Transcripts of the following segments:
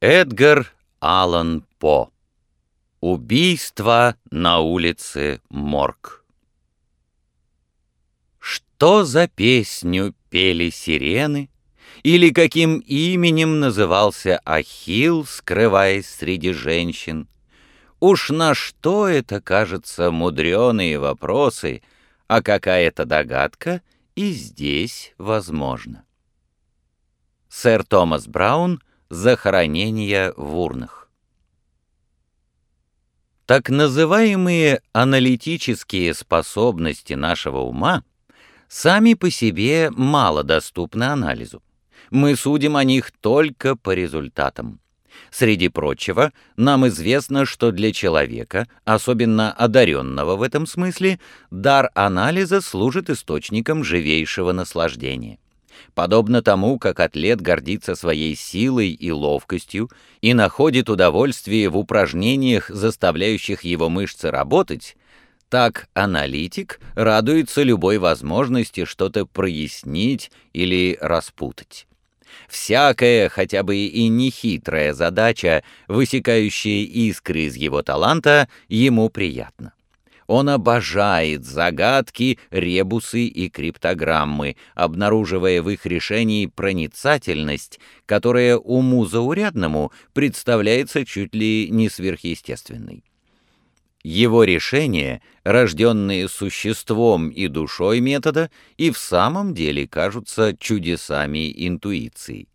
Эдгар Аллан По. Убийство на улице Морг. Что за песню пели сирены, или каким именем назывался Ахилл, скрываясь среди женщин? Уж на что это, кажется, мудреные вопросы, а какая-то догадка и здесь возможна. Сэр Томас Браун «Захоронение в урнах». Так называемые аналитические способности нашего ума сами по себе мало доступны анализу. Мы судим о них только по результатам. Среди прочего, нам известно, что для человека, особенно одаренного в этом смысле, дар анализа служит источником живейшего наслаждения. Подобно тому, как атлет гордится своей силой и ловкостью и находит удовольствие в упражнениях, заставляющих его мышцы работать, так аналитик радуется любой возможности что-то прояснить или распутать. Всякая, хотя бы и нехитрая задача, высекающая искры из его таланта, ему приятна. Он обожает загадки, ребусы и криптограммы, обнаруживая в их решении проницательность, которая уму заурядному представляется чуть ли не сверхъестественной. Его решения, рожденные существом и душой метода, и в самом деле кажутся чудесами интуиции.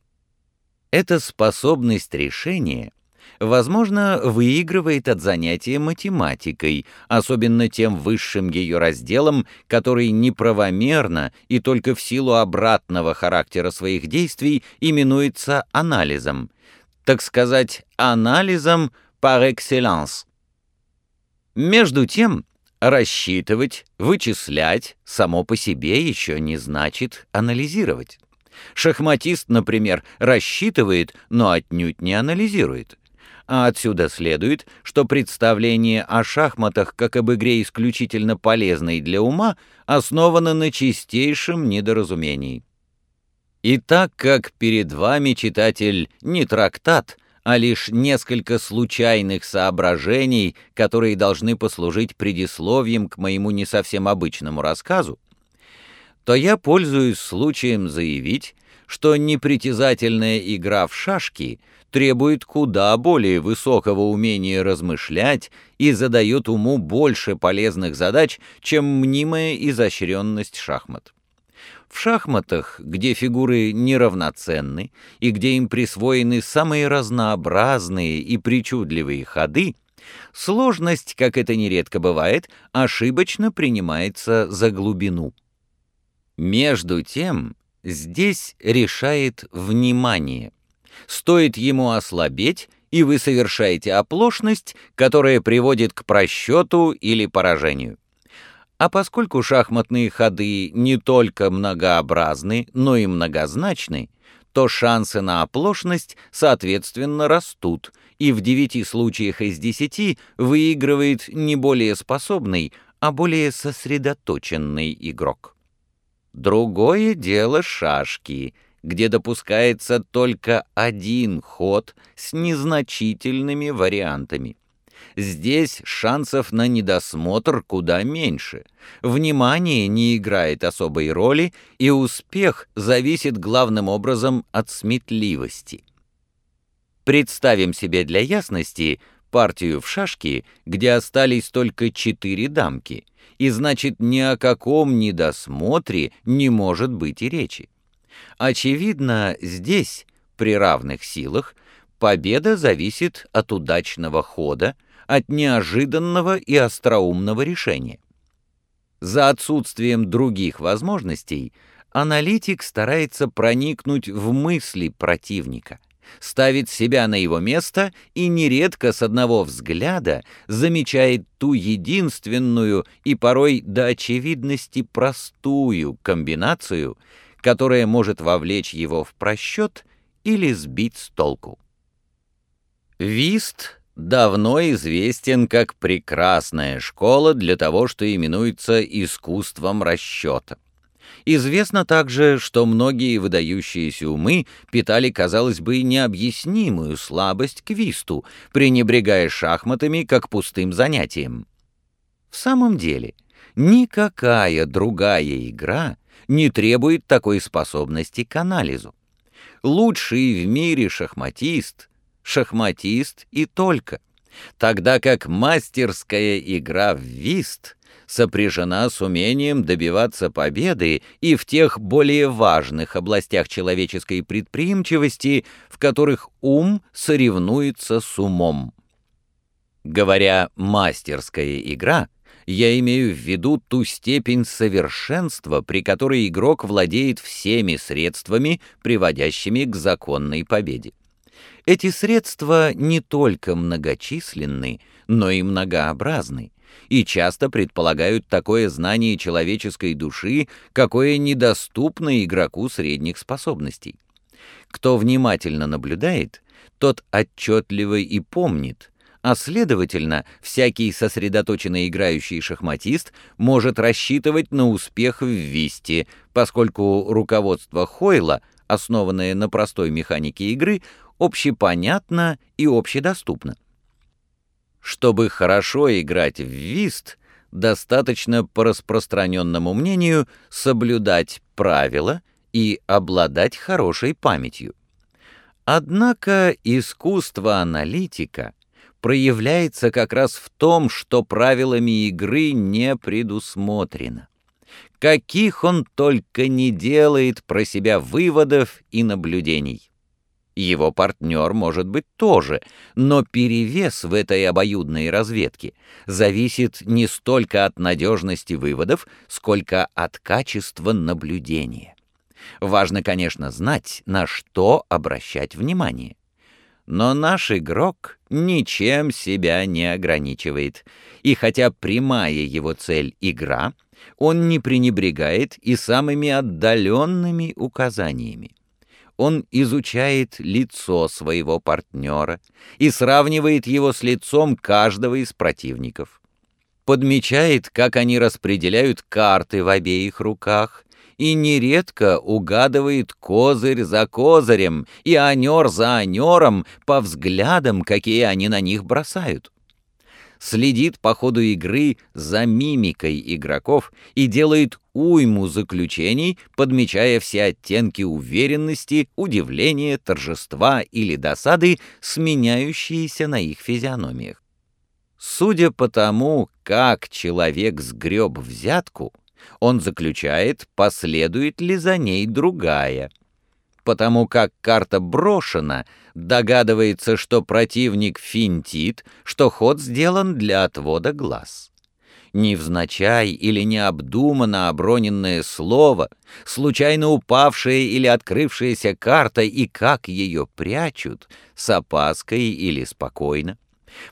Эта способность решения — возможно, выигрывает от занятия математикой, особенно тем высшим ее разделом, который неправомерно и только в силу обратного характера своих действий именуется анализом, так сказать, анализом par excellence. Между тем, рассчитывать, вычислять само по себе еще не значит анализировать. Шахматист, например, рассчитывает, но отнюдь не анализирует а отсюда следует, что представление о шахматах как об игре исключительно полезной для ума основано на чистейшем недоразумении. И так как перед вами, читатель, не трактат, а лишь несколько случайных соображений, которые должны послужить предисловием к моему не совсем обычному рассказу, то я пользуюсь случаем заявить, что непритязательная игра в шашки требует куда более высокого умения размышлять и задает уму больше полезных задач, чем мнимая изощренность шахмат. В шахматах, где фигуры неравноценны и где им присвоены самые разнообразные и причудливые ходы, сложность, как это нередко бывает, ошибочно принимается за глубину. Между тем, здесь решает внимание – Стоит ему ослабеть, и вы совершаете оплошность, которая приводит к просчету или поражению. А поскольку шахматные ходы не только многообразны, но и многозначны, то шансы на оплошность, соответственно, растут, и в девяти случаях из десяти выигрывает не более способный, а более сосредоточенный игрок. Другое дело шашки — где допускается только один ход с незначительными вариантами. Здесь шансов на недосмотр куда меньше. Внимание не играет особой роли, и успех зависит главным образом от сметливости. Представим себе для ясности партию в шашки, где остались только четыре дамки, и значит ни о каком недосмотре не может быть и речи. Очевидно, здесь, при равных силах, победа зависит от удачного хода, от неожиданного и остроумного решения. За отсутствием других возможностей аналитик старается проникнуть в мысли противника, ставит себя на его место и нередко с одного взгляда замечает ту единственную и порой до очевидности простую комбинацию, которое может вовлечь его в просчет или сбить с толку. Вист давно известен как прекрасная школа для того, что именуется искусством расчета. Известно также, что многие выдающиеся умы питали, казалось бы, необъяснимую слабость к висту, пренебрегая шахматами как пустым занятием. В самом деле, никакая другая игра не требует такой способности к анализу. Лучший в мире шахматист — шахматист и только, тогда как мастерская игра в вист — сопряжена с умением добиваться победы и в тех более важных областях человеческой предприимчивости, в которых ум соревнуется с умом. Говоря «мастерская игра», я имею в виду ту степень совершенства, при которой игрок владеет всеми средствами, приводящими к законной победе. Эти средства не только многочисленны, но и многообразны и часто предполагают такое знание человеческой души, какое недоступно игроку средних способностей. Кто внимательно наблюдает, тот отчетливо и помнит, а следовательно, всякий сосредоточенно играющий шахматист может рассчитывать на успех в висте, поскольку руководство Хойла, основанное на простой механике игры, общепонятно и общедоступно. Чтобы хорошо играть в вист, достаточно, по распространенному мнению, соблюдать правила и обладать хорошей памятью. Однако искусство аналитика проявляется как раз в том, что правилами игры не предусмотрено. Каких он только не делает про себя выводов и наблюдений. Его партнер может быть тоже, но перевес в этой обоюдной разведке зависит не столько от надежности выводов, сколько от качества наблюдения. Важно, конечно, знать, на что обращать внимание. Но наш игрок ничем себя не ограничивает, и хотя прямая его цель — игра, он не пренебрегает и самыми отдаленными указаниями он изучает лицо своего партнера и сравнивает его с лицом каждого из противников. Подмечает, как они распределяют карты в обеих руках, и нередко угадывает козырь за козырем и анер за анером по взглядам, какие они на них бросают следит по ходу игры за мимикой игроков и делает уйму заключений, подмечая все оттенки уверенности, удивления, торжества или досады, сменяющиеся на их физиономиях. Судя по тому, как человек сгреб взятку, он заключает, последует ли за ней другая — потому как карта брошена, догадывается, что противник финтит, что ход сделан для отвода глаз. Невзначай или необдуманно оброненное слово, случайно упавшая или открывшаяся карта и как ее прячут, с опаской или спокойно,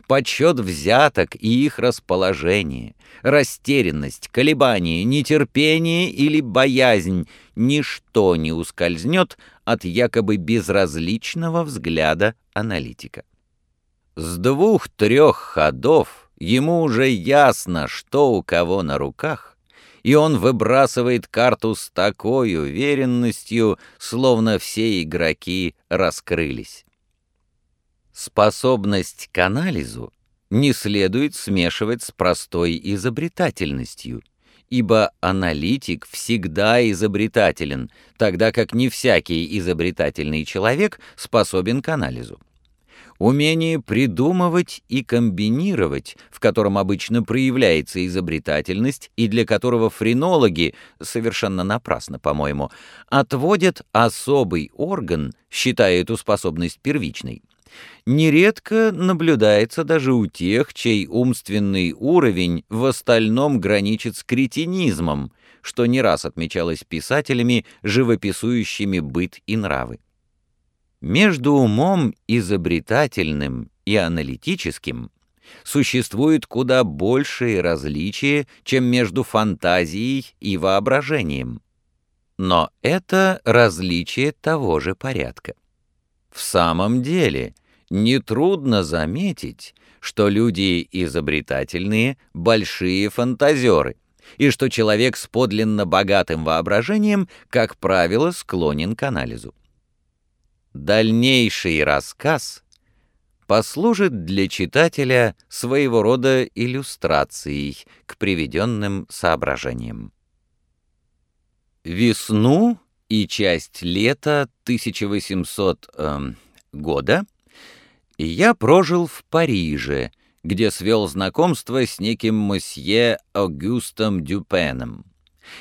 подсчет взяток и их расположение, растерянность, колебание, нетерпение или боязнь — ничто не ускользнет от якобы безразличного взгляда аналитика. С двух-трех ходов ему уже ясно, что у кого на руках, и он выбрасывает карту с такой уверенностью, словно все игроки раскрылись. Способность к анализу не следует смешивать с простой изобретательностью, ибо аналитик всегда изобретателен, тогда как не всякий изобретательный человек способен к анализу. Умение придумывать и комбинировать, в котором обычно проявляется изобретательность и для которого френологи, совершенно напрасно, по-моему, отводят особый орган, считая эту способность первичной нередко наблюдается даже у тех, чей умственный уровень в остальном граничит с кретинизмом, что не раз отмечалось писателями, живописующими быт и нравы. Между умом изобретательным и аналитическим существует куда большее различие, чем между фантазией и воображением. Но это различие того же порядка. В самом деле, нетрудно заметить, что люди изобретательные — большие фантазеры, и что человек с подлинно богатым воображением, как правило, склонен к анализу. Дальнейший рассказ послужит для читателя своего рода иллюстрацией к приведенным соображениям. Весну и часть лета 1800 э, года я прожил в Париже, где свел знакомство с неким мосье Аугустом Дюпеном.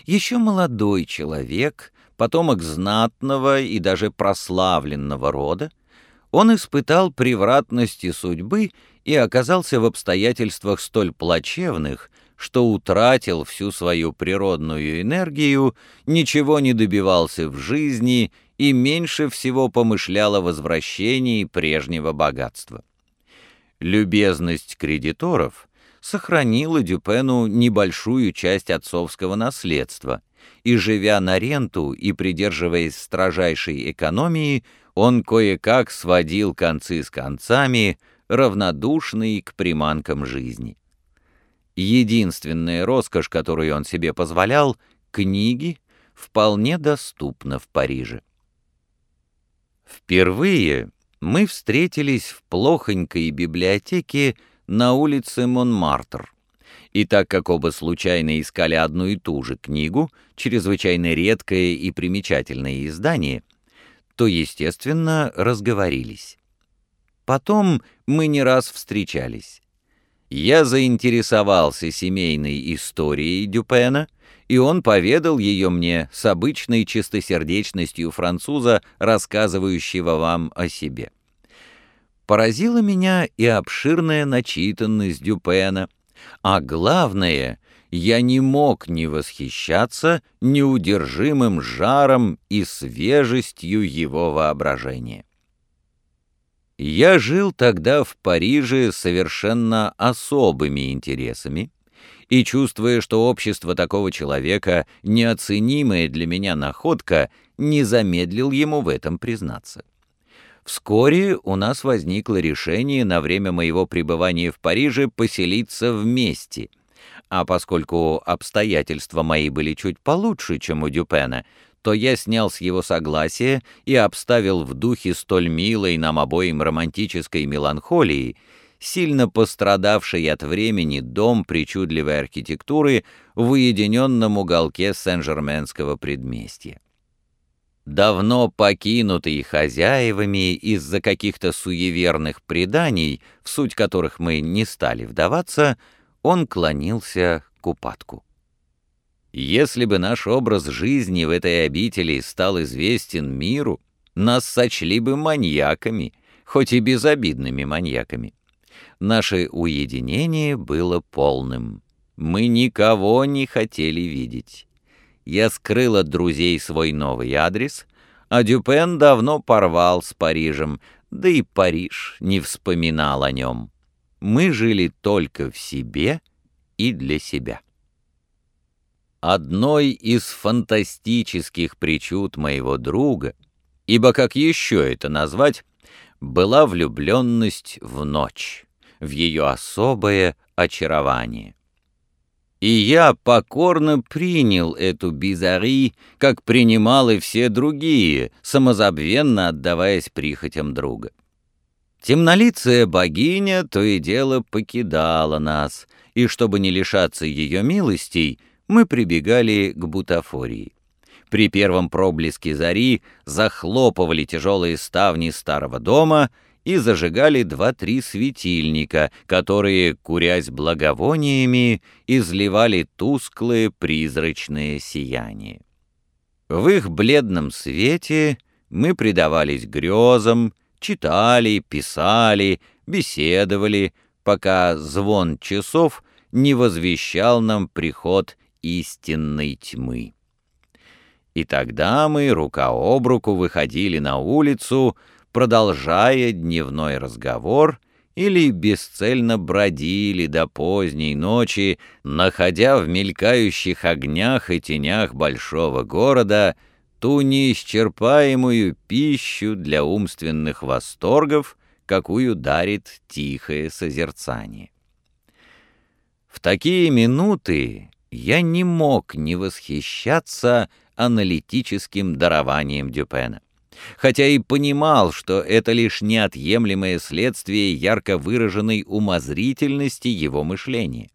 Еще молодой человек, потомок знатного и даже прославленного рода, он испытал превратности судьбы и оказался в обстоятельствах столь плачевных, что утратил всю свою природную энергию, ничего не добивался в жизни и меньше всего помышлял о возвращении прежнего богатства. Любезность кредиторов сохранила Дюпену небольшую часть отцовского наследства, и, живя на ренту и придерживаясь строжайшей экономии, он кое-как сводил концы с концами, равнодушный к приманкам жизни. Единственная роскошь, которую он себе позволял, книги, вполне доступна в Париже. Впервые мы встретились в плохонькой библиотеке на улице Монмартр. И так как оба случайно искали одну и ту же книгу, чрезвычайно редкое и примечательное издание, то, естественно, разговорились. Потом мы не раз встречались. Я заинтересовался семейной историей Дюпена, и он поведал ее мне с обычной чистосердечностью француза, рассказывающего вам о себе. Поразила меня и обширная начитанность Дюпена, а главное — я не мог не восхищаться неудержимым жаром и свежестью его воображения. Я жил тогда в Париже совершенно особыми интересами, и, чувствуя, что общество такого человека — неоценимая для меня находка, не замедлил ему в этом признаться. Вскоре у нас возникло решение на время моего пребывания в Париже поселиться вместе — а поскольку обстоятельства мои были чуть получше, чем у Дюпена, то я снял с его согласия и обставил в духе столь милой нам обоим романтической меланхолии, сильно пострадавший от времени дом причудливой архитектуры в уединенном уголке Сен-Жерменского предместья. Давно покинутый хозяевами из-за каких-то суеверных преданий, в суть которых мы не стали вдаваться, он клонился к упадку. Если бы наш образ жизни в этой обители стал известен миру, нас сочли бы маньяками, хоть и безобидными маньяками. Наше уединение было полным. Мы никого не хотели видеть. Я скрыл от друзей свой новый адрес, а Дюпен давно порвал с Парижем, да и Париж не вспоминал о нем мы жили только в себе и для себя. Одной из фантастических причуд моего друга, ибо как еще это назвать, была влюбленность в ночь, в ее особое очарование. И я покорно принял эту бизари, как принимал и все другие, самозабвенно отдаваясь прихотям друга. Темнолицая богиня то и дело покидала нас, и чтобы не лишаться ее милостей, мы прибегали к бутафории. При первом проблеске зари захлопывали тяжелые ставни старого дома и зажигали два-три светильника, которые, курясь благовониями, изливали тусклое призрачное сияние. В их бледном свете мы предавались грезам, читали, писали, беседовали, пока звон часов не возвещал нам приход истинной тьмы. И тогда мы рука об руку выходили на улицу, продолжая дневной разговор или бесцельно бродили до поздней ночи, находя в мелькающих огнях и тенях большого города — ту неисчерпаемую пищу для умственных восторгов, какую дарит тихое созерцание. В такие минуты я не мог не восхищаться аналитическим дарованием Дюпена. Хотя и понимал, что это лишь неотъемлемое следствие ярко выраженной умозрительности его мышления.